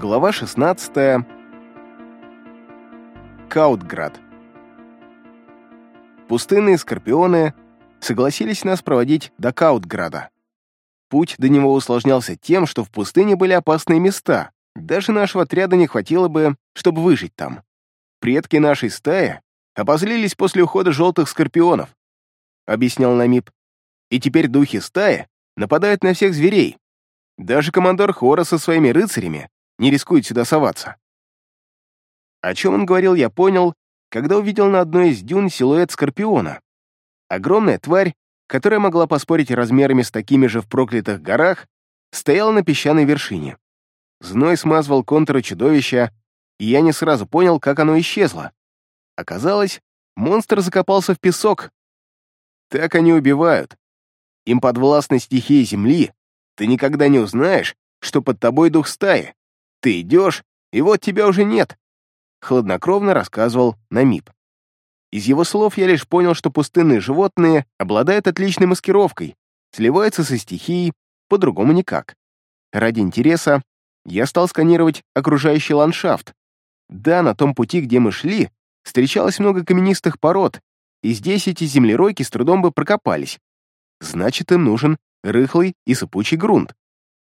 Глава 16. Каутград. Пустынные скорпионы согласились нас проводить до Каутграда. Путь до него усложнялся тем, что в пустыне были опасные места. Даже нашего отряда не хватило бы, чтобы выжить там. Предки нашей стаи обозлились после ухода желтых скорпионов, объяснял Намип. И теперь духи стаи нападают на всех зверей. Даже командор Хора со своими рыцарями не рискует сюда соваться. О чем он говорил, я понял, когда увидел на одной из дюн силуэт скорпиона. Огромная тварь, которая могла поспорить размерами с такими же в проклятых горах, стояла на песчаной вершине. Зной смазывал контуры чудовища, и я не сразу понял, как оно исчезло. Оказалось, монстр закопался в песок. Так они убивают. Им подвластны стихии земли. Ты никогда не узнаешь, что под тобой дух стаи. Ты идешь, и вот тебя уже нет. Хладнокровно рассказывал Намип. Из его слов я лишь понял, что пустынные животные обладают отличной маскировкой, сливаются со стихией, по-другому никак. Ради интереса я стал сканировать окружающий ландшафт. Да, на том пути, где мы шли, встречалось много каменистых пород, и здесь эти землеройки с трудом бы прокопались. Значит, им нужен рыхлый и сыпучий грунт.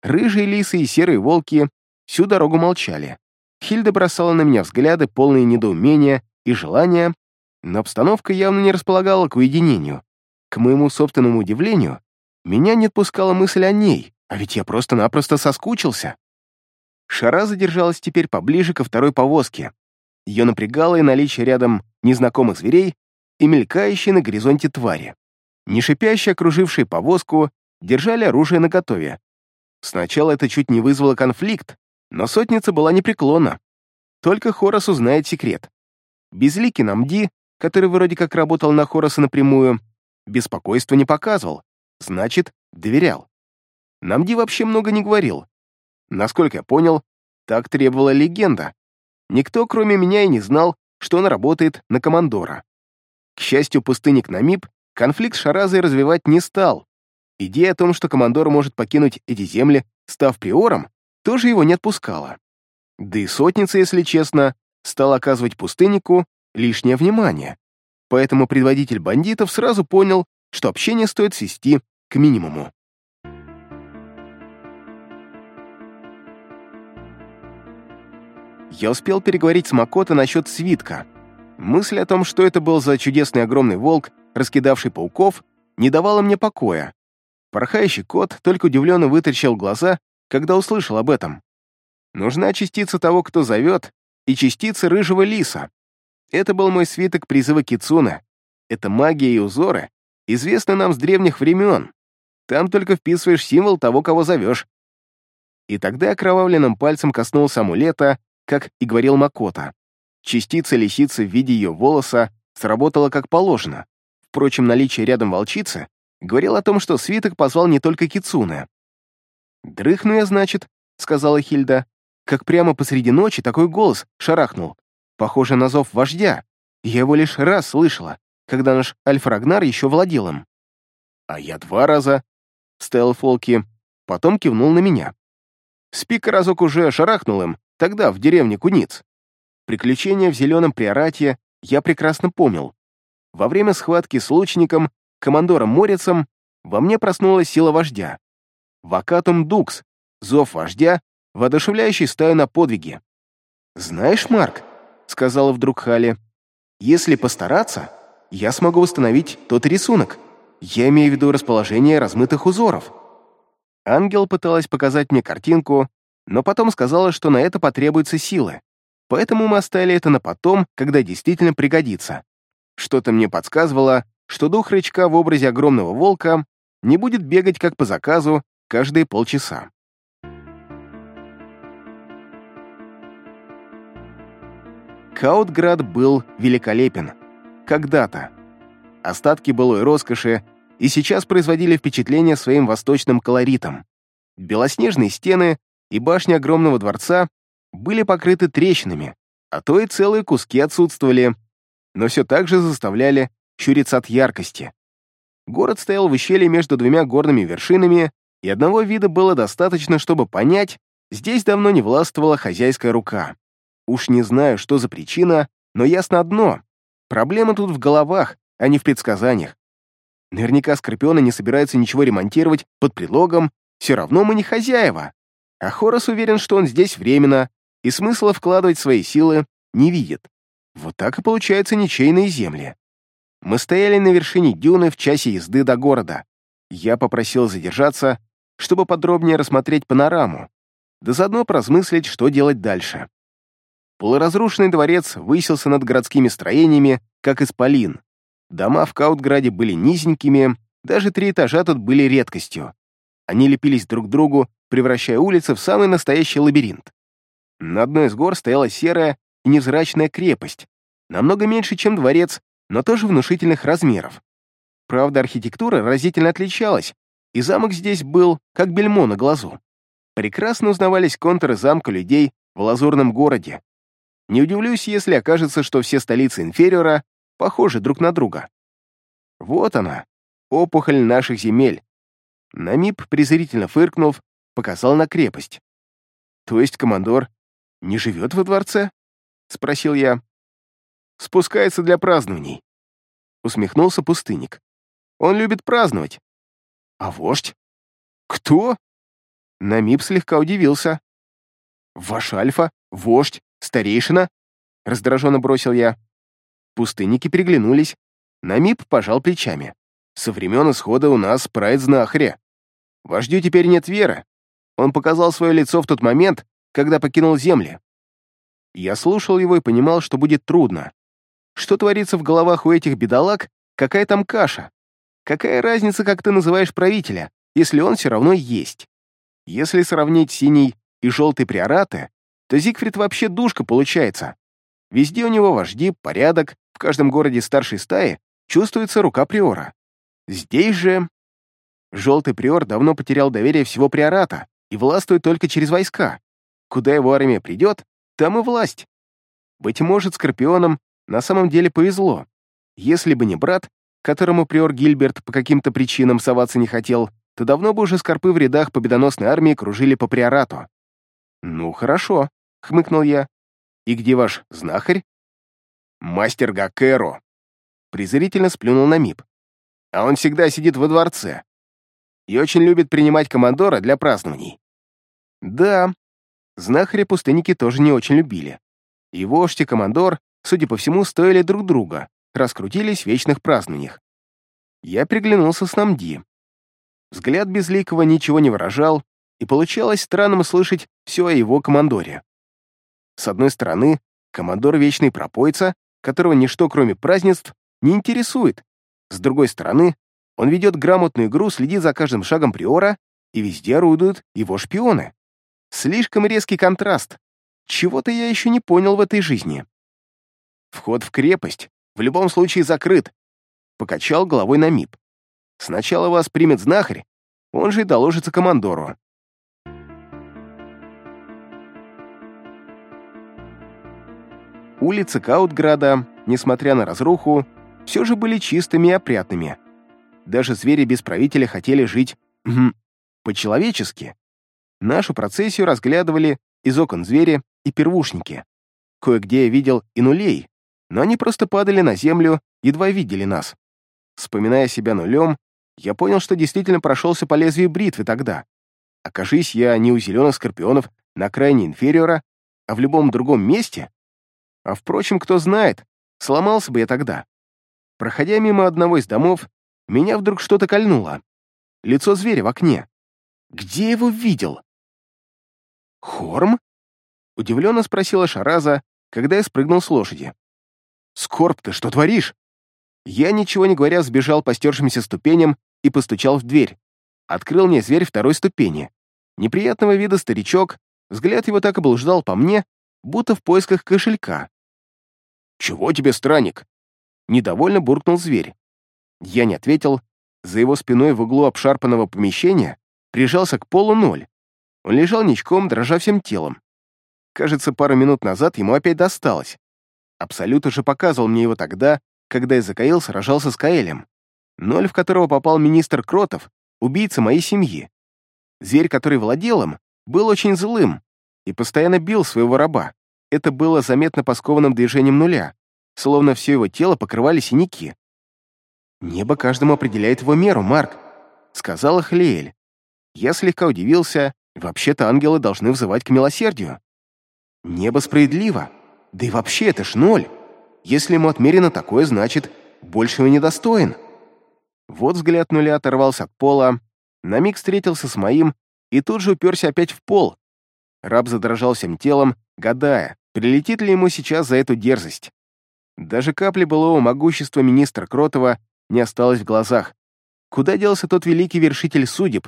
Рыжие лисы и серые волки всю дорогу молчали. Хильда бросала на меня взгляды, полные недоумения и желания, но обстановка явно не располагала к уединению. К моему собственному удивлению, меня не отпускала мысль о ней, а ведь я просто-напросто соскучился. Шара задержалась теперь поближе ко второй повозке. Ее напрягало и наличие рядом незнакомых зверей и мелькающие на горизонте твари. Не шипящие, окружившие повозку, держали оружие наготове. Сначала это чуть не вызвало конфликт, но сотница была непреклонна. Только Хорос узнает секрет. Безликий Намди, который вроде как работал на Хороса напрямую, беспокойства не показывал, значит, доверял. Намди вообще много не говорил. Насколько я понял, так требовала легенда. Никто, кроме меня, и не знал, что он работает на командора. К счастью, пустынник Намиб конфликт с Шаразой развивать не стал. Идея о том, что командор может покинуть эти земли, став приором, тоже его не отпускала. Да и сотница, если честно, стала оказывать пустыннику лишнее внимание. Поэтому предводитель бандитов сразу понял, что общение стоит свести к минимуму. Я успел переговорить с Макото насчет свитка. Мысль о том, что это был за чудесный огромный волк, раскидавший пауков, не давала мне покоя. Порхающий кот только удивленно вытащил глаза когда услышал об этом. Нужна частица того, кто зовет, и частица рыжего лиса. Это был мой свиток призыва Кицуна. Это магия и узоры, известны нам с древних времен. Там только вписываешь символ того, кого зовешь. И тогда окровавленным пальцем коснулся амулета, как и говорил Макота. Частица лисицы в виде ее волоса сработала как положено. Впрочем, наличие рядом волчицы говорил о том, что свиток позвал не только Кицуна. «Дрыхну я, значит», — сказала Хильда. Как прямо посреди ночи такой голос шарахнул. Похоже на зов вождя. Я его лишь раз слышала, когда наш Альфрагнар еще владел им. «А я два раза», — стоял Фолки, потом кивнул на меня. Спика разок уже шарахнул им, тогда, в деревне Куниц. Приключения в зеленом приорате я прекрасно помнил. Во время схватки с лучником, командором Морицем, во мне проснулась сила вождя. Вакатум Дукс, зов вождя, воодушевляющий стаю на подвиги. «Знаешь, Марк», — сказала вдруг Хали, — «если постараться, я смогу восстановить тот рисунок. Я имею в виду расположение размытых узоров». Ангел пыталась показать мне картинку, но потом сказала, что на это потребуются силы. Поэтому мы оставили это на потом, когда действительно пригодится. Что-то мне подсказывало, что дух рычка в образе огромного волка не будет бегать как по заказу каждые полчаса. Каутград был великолепен. Когда-то. Остатки былой роскоши и сейчас производили впечатление своим восточным колоритом. Белоснежные стены и башни огромного дворца были покрыты трещинами, а то и целые куски отсутствовали, но все так же заставляли щуриться от яркости. Город стоял в ущелье между двумя горными вершинами, и одного вида было достаточно, чтобы понять, Здесь давно не властвовала хозяйская рука. Уж не знаю, что за причина, но ясно одно. Проблема тут в головах, а не в предсказаниях. Наверняка Скорпиона не собирается ничего ремонтировать под предлогом «все равно мы не хозяева». А Хорос уверен, что он здесь временно, и смысла вкладывать свои силы не видит. Вот так и получаются ничейные земли. Мы стояли на вершине дюны в часе езды до города. Я попросил задержаться, чтобы подробнее рассмотреть панораму, да заодно поразмыслить, что делать дальше. Полуразрушенный дворец высился над городскими строениями, как исполин. Дома в Каутграде были низенькими, даже три этажа тут были редкостью. Они лепились друг к другу, превращая улицы в самый настоящий лабиринт. На одной из гор стояла серая и невзрачная крепость, намного меньше, чем дворец, но тоже внушительных размеров. Правда, архитектура разительно отличалась, и замок здесь был как бельмо на глазу. Прекрасно узнавались контуры замка людей в лазурном городе. Не удивлюсь, если окажется, что все столицы инфериора похожи друг на друга. Вот она, опухоль наших земель. Намип, презрительно фыркнув, показал на крепость. То есть командор не живет во дворце? Спросил я. Спускается для празднований. Усмехнулся пустынник. Он любит праздновать. А вождь? Кто? Намип слегка удивился. «Ваш Альфа? Вождь? Старейшина?» Раздраженно бросил я. Пустынники переглянулись. Намип пожал плечами. «Со времен исхода у нас прайд знахаря. Вождю теперь нет веры. Он показал свое лицо в тот момент, когда покинул земли. Я слушал его и понимал, что будет трудно. Что творится в головах у этих бедолаг, какая там каша? Какая разница, как ты называешь правителя, если он все равно есть? Если сравнить синий и желтый приораты, то Зигфрид вообще душка получается. Везде у него вожди, порядок, в каждом городе старшей стаи чувствуется рука приора. Здесь же... Желтый приор давно потерял доверие всего приората и властвует только через войска. Куда его армия придет, там и власть. Быть может, Скорпионам на самом деле повезло. Если бы не брат, которому приор Гильберт по каким-то причинам соваться не хотел, то давно бы уже скорпы в рядах победоносной армии кружили по приорату. «Ну, хорошо», — хмыкнул я. «И где ваш знахарь?» «Мастер Гакеро», — презрительно сплюнул на МИП. «А он всегда сидит во дворце и очень любит принимать командора для празднований». «Да, знахаря пустынники тоже не очень любили. И вождь и командор, судя по всему, стоили друг друга, раскрутились в вечных празднованиях. Я приглянулся с Намди. Взгляд Безликого ничего не выражал, и получалось странным слышать все о его командоре. С одной стороны, командор — вечный пропойца, которого ничто, кроме празднеств, не интересует. С другой стороны, он ведет грамотную игру, следит за каждым шагом Приора, и везде орудуют его шпионы. Слишком резкий контраст. Чего-то я еще не понял в этой жизни. Вход в крепость в любом случае закрыт. Покачал головой на МИП. Сначала вас примет знахарь, он же и доложится командору. Улицы Каутграда, несмотря на разруху, все же были чистыми и опрятными. Даже звери без правителя хотели жить по-человечески. Нашу процессию разглядывали из окон звери и первушники. Кое-где я видел и нулей, но они просто падали на землю, едва видели нас. Вспоминая себя нулем, я понял, что действительно прошелся по лезвию бритвы тогда. Окажись я не у зеленых скорпионов на окраине инфериора, а в любом другом месте. А впрочем, кто знает, сломался бы я тогда. Проходя мимо одного из домов, меня вдруг что-то кольнуло. Лицо зверя в окне. Где его видел? «Хорм?» — удивленно спросила Шараза, когда я спрыгнул с лошади. «Скорб, ты что творишь?» Я, ничего не говоря, сбежал по стершимся ступеням и постучал в дверь. Открыл мне зверь второй ступени. Неприятного вида старичок, взгляд его так и блуждал по мне, будто в поисках кошелька. «Чего тебе, странник?» Недовольно буркнул зверь. Я не ответил. За его спиной в углу обшарпанного помещения прижался к полу ноль. Он лежал ничком, дрожа всем телом. Кажется, пару минут назад ему опять досталось. Абсолют уже показывал мне его тогда, когда Изакаил сражался с Каэлем ноль в которого попал министр Кротов, убийца моей семьи. Зверь, который владел им, был очень злым и постоянно бил своего раба. Это было заметно по скованным движениям нуля, словно все его тело покрывали синяки. «Небо каждому определяет его меру, Марк», — сказала Хлеэль. Я слегка удивился, вообще-то ангелы должны взывать к милосердию. Небо справедливо, да и вообще это ж ноль. Если ему отмерено такое, значит, большего недостоин. Вот взгляд нуля оторвался от пола, на миг встретился с моим и тут же уперся опять в пол. Раб задрожал всем телом, гадая, прилетит ли ему сейчас за эту дерзость. Даже капли былого могущества министра Кротова не осталось в глазах. Куда делся тот великий вершитель судеб?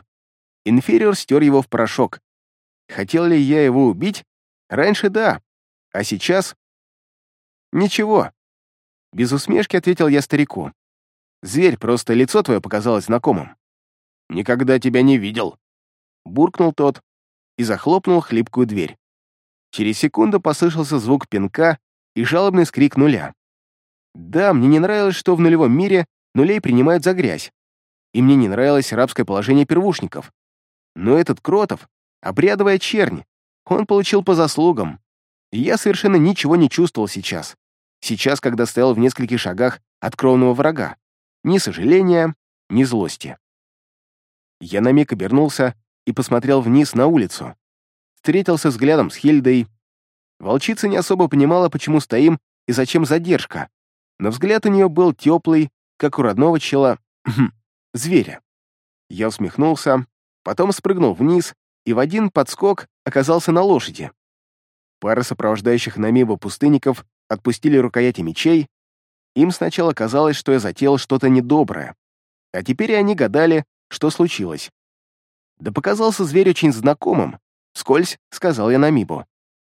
Инфериор стер его в порошок. Хотел ли я его убить? Раньше да, а сейчас... Ничего. Без усмешки ответил я старику. Зверь, просто лицо твое показалось знакомым. Никогда тебя не видел. Буркнул тот и захлопнул хлипкую дверь. Через секунду послышался звук пинка и жалобный скрик нуля. Да, мне не нравилось, что в нулевом мире нулей принимают за грязь. И мне не нравилось рабское положение первушников. Но этот Кротов — обрядовая чернь. Он получил по заслугам. И я совершенно ничего не чувствовал сейчас. Сейчас, когда стоял в нескольких шагах от кровного врага. Ни сожаления, ни злости. Я на миг обернулся и посмотрел вниз на улицу. Встретился взглядом с Хильдой. Волчица не особо понимала, почему стоим и зачем задержка. Но взгляд у нее был теплый, как у родного чела... зверя. Я усмехнулся, потом спрыгнул вниз и в один подскок оказался на лошади. Пара сопровождающих на мимо пустынников отпустили рукояти мечей. Им сначала казалось, что я затеял что-то недоброе, а теперь они гадали, что случилось. Да показался зверь очень знакомым. Скользь, сказал я Намибу.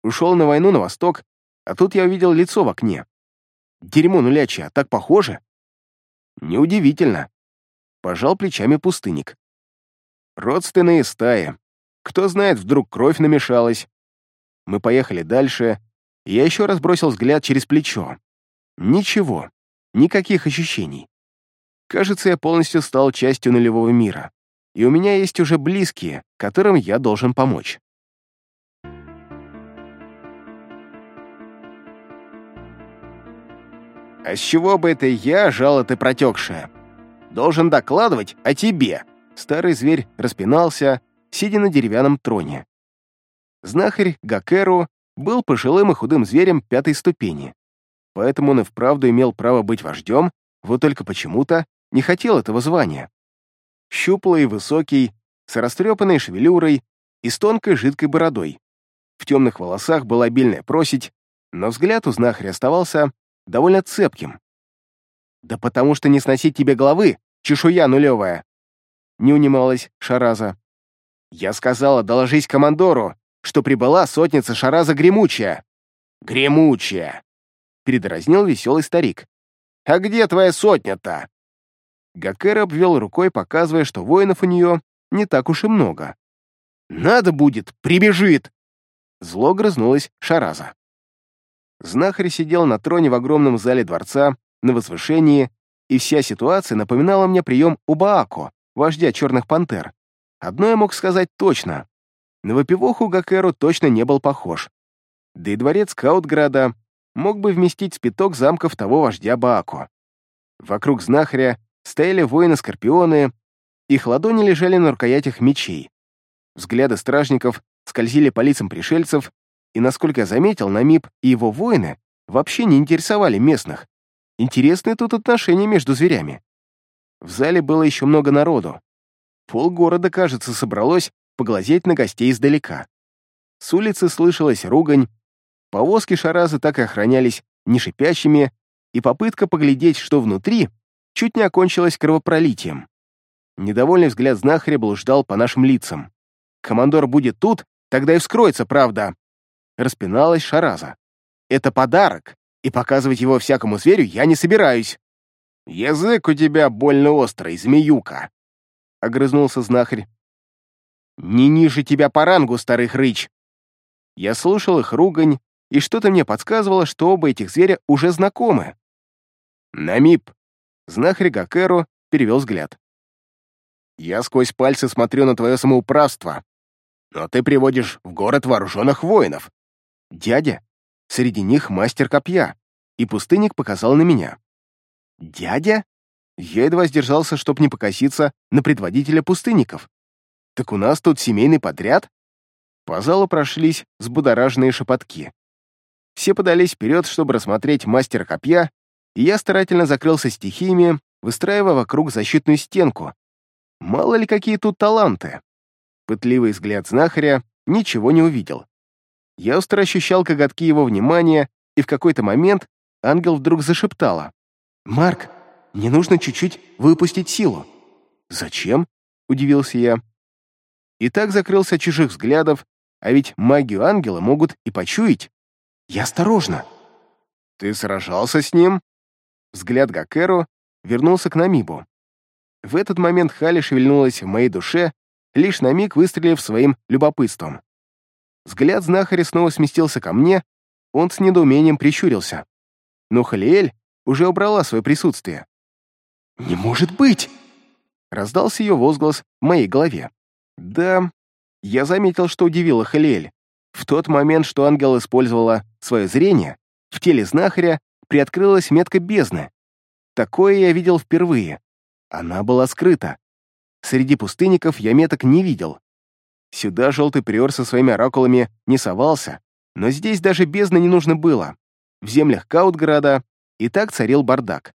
Ушел на войну на восток, а тут я увидел лицо в окне. Дерьмо нулячье, а так похоже. Неудивительно. Пожал плечами пустынник. Родственные стаи. Кто знает, вдруг кровь намешалась. Мы поехали дальше, я еще раз бросил взгляд через плечо. Ничего, никаких ощущений. Кажется, я полностью стал частью нулевого мира, и у меня есть уже близкие, которым я должен помочь. «А с чего бы это я, жало ты протекшая? Должен докладывать о тебе!» Старый зверь распинался, сидя на деревянном троне. Знахарь Гакеру был пожилым и худым зверем пятой ступени, поэтому он и вправду имел право быть вождем, вот только почему-то не хотел этого звания. Щуплый, высокий, с растрепанной шевелюрой и с тонкой жидкой бородой. В темных волосах была обильная просить, но взгляд у знахаря оставался довольно цепким. «Да потому что не сносить тебе головы, чешуя нулевая!» Не унималась Шараза. «Я сказала, доложись командору, что прибыла сотница Шараза Гремучая». «Гремучая!» Передразнил веселый старик. «А где твоя сотня-то?» Гакер обвел рукой, показывая, что воинов у нее не так уж и много. «Надо будет, прибежит!» Зло грызнулась Шараза. Знахарь сидел на троне в огромном зале дворца, на возвышении, и вся ситуация напоминала мне прием у Баако, вождя черных пантер. Одно я мог сказать точно. На выпивоху Гакеру точно не был похож. Да и дворец Каутграда мог бы вместить спиток замков того вождя Баако. Вокруг знахаря стояли воины-скорпионы, их ладони лежали на рукоятях мечей. Взгляды стражников скользили по лицам пришельцев, и, насколько я заметил, Намиб и его воины вообще не интересовали местных. Интересные тут отношения между зверями. В зале было еще много народу. Полгорода, кажется, собралось поглазеть на гостей издалека. С улицы слышалась ругань, повозки Шаразы так и охранялись не шипящими, и попытка поглядеть, что внутри, чуть не окончилась кровопролитием. Недовольный взгляд знахаря блуждал по нашим лицам. «Командор будет тут, тогда и вскроется правда», распиналась Шараза. «Это подарок, и показывать его всякому зверю я не собираюсь». «Язык у тебя больно острый, змеюка», — огрызнулся знахарь. «Не ниже тебя по рангу, старый хрыч!» Я слушал их ругань, и что-то мне подсказывало, что оба этих зверя уже знакомы. «Намип!» — знахарь Гакеру перевел взгляд. «Я сквозь пальцы смотрю на твое самоуправство. Но ты приводишь в город вооруженных воинов. Дядя, среди них мастер копья, и пустынник показал на меня. Дядя? Я едва сдержался, чтоб не покоситься на предводителя пустынников. Так у нас тут семейный подряд? По залу прошлись взбудораженные шепотки. Все подались вперед, чтобы рассмотреть мастера копья, и я старательно закрылся стихиями, выстраивая вокруг защитную стенку. Мало ли какие тут таланты. Пытливый взгляд знахаря ничего не увидел. Я остро ощущал коготки его внимания, и в какой-то момент ангел вдруг зашептала. «Марк, мне нужно чуть-чуть выпустить силу». «Зачем?» — удивился я. И так закрылся от чужих взглядов, а ведь магию ангела могут и почуять. Я осторожно. «Ты сражался с ним?» Взгляд Гакеру вернулся к Намибу. В этот момент Хали шевельнулась в моей душе, лишь на миг выстрелив своим любопытством. Взгляд знахаря снова сместился ко мне, он с недоумением прищурился. Но Халиэль уже убрала свое присутствие. «Не может быть!» Раздался ее возглас в моей голове. «Да, я заметил, что удивила Халиэль. В тот момент, что ангел использовала свое зрение, в теле знахаря приоткрылась метка бездны. Такое я видел впервые. Она была скрыта. Среди пустынников я меток не видел. Сюда желтый приор со своими оракулами не совался, но здесь даже бездны не нужно было. В землях Каутграда и так царил бардак.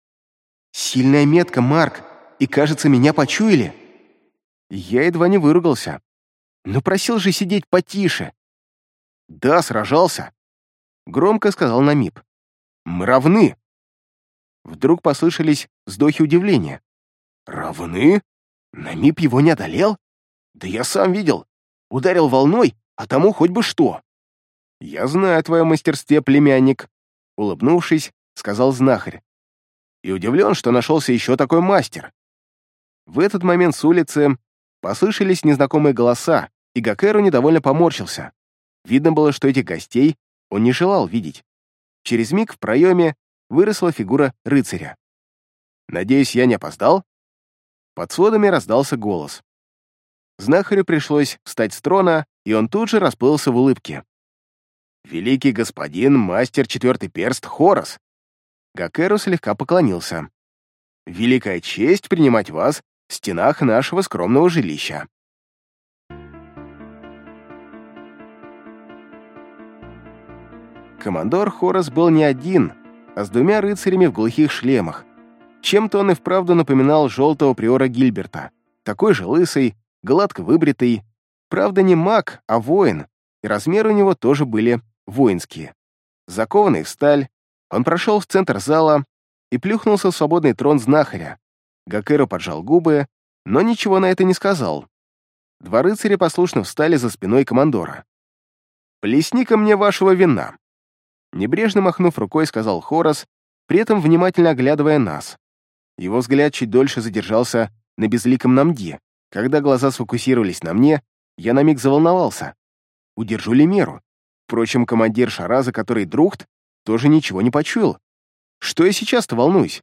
«Сильная метка, Марк, и, кажется, меня почуяли». Я едва не выругался. Но просил же сидеть потише. «Да, сражался», — громко сказал Намиб. «Мы равны». Вдруг послышались вздохи удивления. «Равны? Намиб его не одолел? Да я сам видел. Ударил волной, а тому хоть бы что». «Я знаю о твоем мастерстве, племянник», — улыбнувшись, сказал знахарь. «И удивлен, что нашелся еще такой мастер». В этот момент с улицы послышались незнакомые голоса, и Гакеру недовольно поморщился. Видно было, что этих гостей он не желал видеть. Через миг в проеме выросла фигура рыцаря. «Надеюсь, я не опоздал?» Под сводами раздался голос. Знахарю пришлось встать с трона, и он тут же расплылся в улыбке. «Великий господин, мастер четвертый перст Хорос!» Гакеру слегка поклонился. «Великая честь принимать вас стенах нашего скромного жилища». Командор Хорос был не один, а с двумя рыцарями в глухих шлемах. Чем-то он и вправду напоминал желтого приора Гильберта. Такой же лысый, гладко выбритый. Правда, не маг, а воин, и размеры у него тоже были воинские. Закованный в сталь, он прошел в центр зала и плюхнулся в свободный трон знахаря. Гакеру поджал губы, но ничего на это не сказал. Два рыцаря послушно встали за спиной командора. «Плесни-ка мне вашего вина», Небрежно махнув рукой, сказал Хорос, при этом внимательно оглядывая нас. Его взгляд чуть дольше задержался на безликом Намди. Когда глаза сфокусировались на мне, я на миг заволновался. Удержу ли меру? Впрочем, командир Шараза, который Друхт, тоже ничего не почуял. Что я сейчас-то волнуюсь?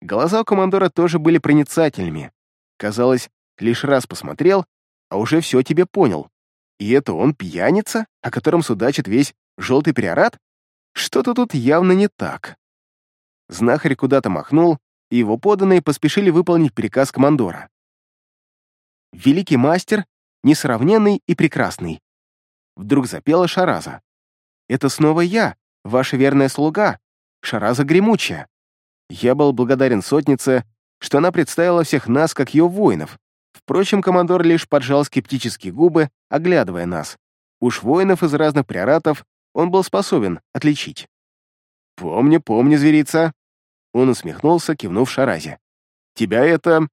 Глаза у командора тоже были проницательными. Казалось, лишь раз посмотрел, а уже все тебе понял. И это он пьяница, о котором судачит весь желтый приорат? Что-то тут явно не так. Знахарь куда-то махнул, и его поданные поспешили выполнить приказ командора. «Великий мастер, несравненный и прекрасный!» Вдруг запела Шараза. «Это снова я, ваша верная слуга, Шараза Гремучая. Я был благодарен сотнице, что она представила всех нас как ее воинов. Впрочем, командор лишь поджал скептические губы, оглядывая нас. Уж воинов из разных приоратов он был способен отличить. «Помни, помни, зверица!» Он усмехнулся, кивнув Шаразе. «Тебя это...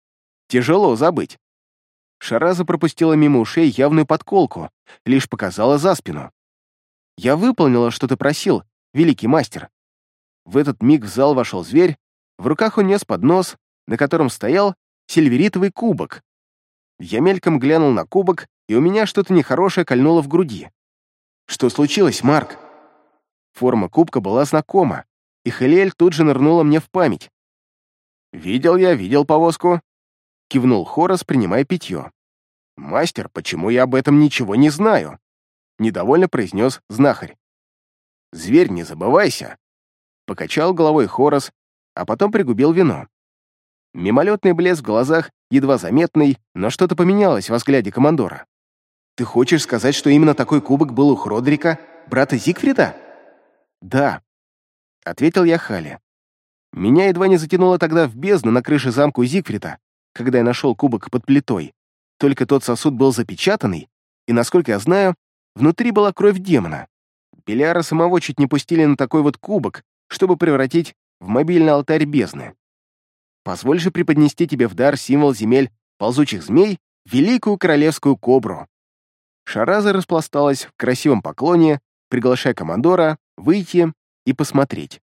тяжело забыть». Шараза пропустила мимо ушей явную подколку, лишь показала за спину. «Я выполнила, что ты просил, великий мастер». В этот миг в зал вошел зверь, в руках он нес поднос, на котором стоял сильверитовый кубок. Я мельком глянул на кубок, и у меня что-то нехорошее кольнуло в груди. «Что случилось, Марк?» Форма кубка была знакома, и Хелиэль тут же нырнула мне в память. «Видел я, видел повозку», — кивнул Хорос, принимая питье. «Мастер, почему я об этом ничего не знаю?» — недовольно произнес знахарь. «Зверь, не забывайся!» Покачал головой Хорос, а потом пригубил вино. Мимолетный блеск в глазах, едва заметный, но что-то поменялось во взгляде командора. «Ты хочешь сказать, что именно такой кубок был у Хродрика, брата Зигфрида?» «Да», — ответил я Хале. Меня едва не затянуло тогда в бездну на крыше замка у Зигфрида, когда я нашел кубок под плитой. Только тот сосуд был запечатанный, и, насколько я знаю, внутри была кровь демона. Беляра самого чуть не пустили на такой вот кубок, чтобы превратить в мобильный алтарь бездны. Позволь же преподнести тебе в дар символ земель ползучих змей, великую королевскую кобру. Шараза распласталась в красивом поклоне, приглашая командора выйти и посмотреть.